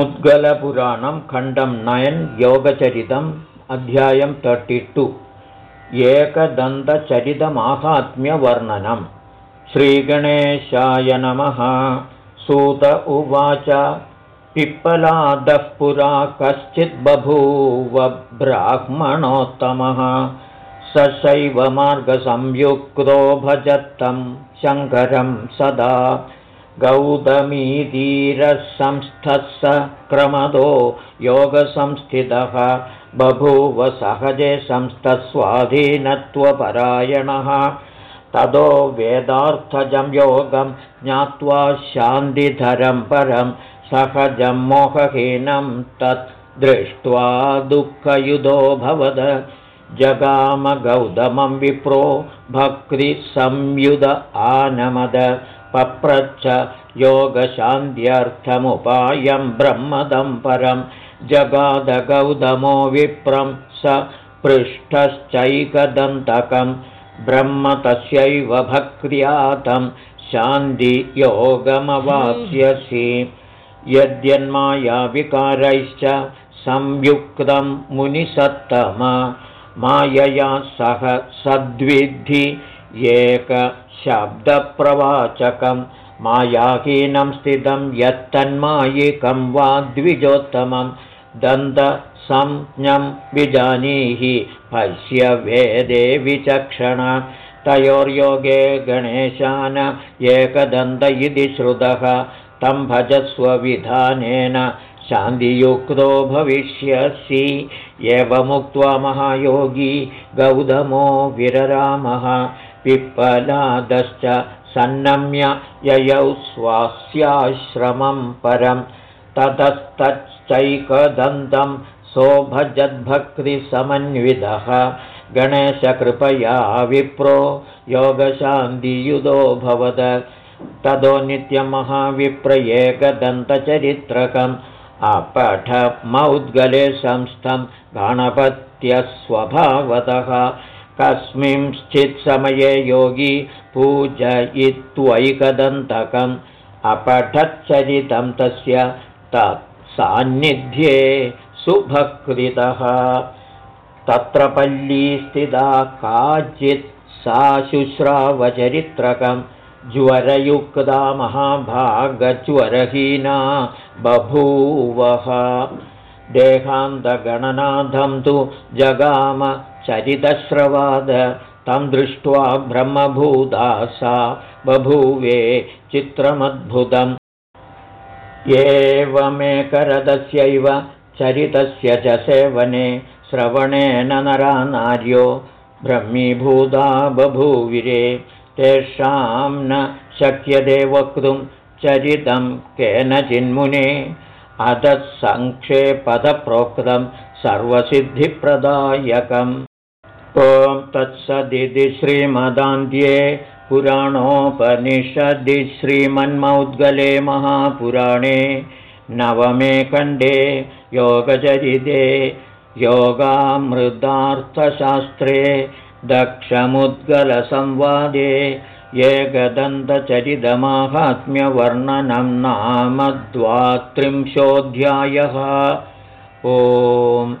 मुद्गलपुराणं खण्डं नयन् योगचरितम् अध्यायं तर्टि टु एकदन्तचरितमाहात्म्यवर्णनं. श्रीगणेशाय नमः। सूत उवाच। पिप्पलादः पुरा कश्चिद्बभूव ब्राह्मणोत्तमः। स शैवमार्गसंयुक्तो भजत्तं शङ्करं सदा गौतमीधीरसंस्थः स क्रमदो योगसंस्थितः बभूव सहजे संस्थस्वाधीनत्वपरायणः। ततो वेदार्थजं योगं ज्ञात्वा शान्तिधरं परं सहजं मोहहीनं तत् दृष्ट्वा दुःखयुधो भवद। जगामगौतमं विप्रो भक्तिसंयुध आनमद पप्रच्छ योगशान्त्यर्थमुपायं ब्रह्मदं परं जगादगौतमो विप्रं स पृष्ठश्चैकदन्तकं ब्रह्म तस्यैव भक्त्यातं शान्तियोगमवाप्स्यसि। यद्यन्मायाविकारैश्च संयुक्तं मुनिसत्तम मायया सह सद्विद्धि एकशब्दप्रवाचकं मायाहीनं स्थितं यत्तन्मायिकं वा द्विजोत्तमं दन्तसंज्ञं विजानीहि पश्य वेदे विचक्षण तयोर्योगे गणेशान एकदन्त इति श्रुतः तं भजस्वविधानेन शान्तियुक्तो भविष्यसि। एवमुक्त्वा महायोगी गौतमो विररामः पिप्पलादश्च सन्नम्य ययौ स्वास्याश्रमं परं ततस्तच्चैकदन्तं सोभजद्भक्तिसमन्वितः। गणेशकृपया विप्रो योगशान्तियुधो भवद। ततो नित्यमहाविप्रयेकदन्तचरित्रकम्। अपठमौद्गले संस्थं गणपत्यस्वभावतः कस्मिंश्चित्समये योगी पूजयित्वैकदन्तकम् अपठच्चरितं तस्य तत्सान्निध्ये सुभकृतः तत्र पल्ली स्थिता काचित् सा शुश्रावचरित्रकम् ज्वरयुक्ता महाभागज्वरहीना बभूवः। देहान्तगणनाथं तु जगाम चरितश्रवाद तं दृष्ट्वा ब्रह्मभूता सा। बभूवे चित्रमद्भुतम्। एवमेकरदस्यैव चरितस्य च सेवने श्रवणेन नरा नार्यो ब्रह्मीभूता बभूविरे। तेषां न शक्यते वक्तुं चरितं केनचिन्मुने। अधसङ्क्षेपदप्रोक्तं सर्वसिद्धिप्रदायकम्। ॐ तत्सदिति श्रीमदान्ध्ये पुराणोपनिषदि श्रीमन्मौद्गले महापुराणे नवमे खण्डे योगचरिते योगामृतार्थशास्त्रे दक्षमुद्गलसंवादे एकदन्तचरितमाहात्म्यवर्णनं नाम द्वात्रिंशोऽध्यायः ओम्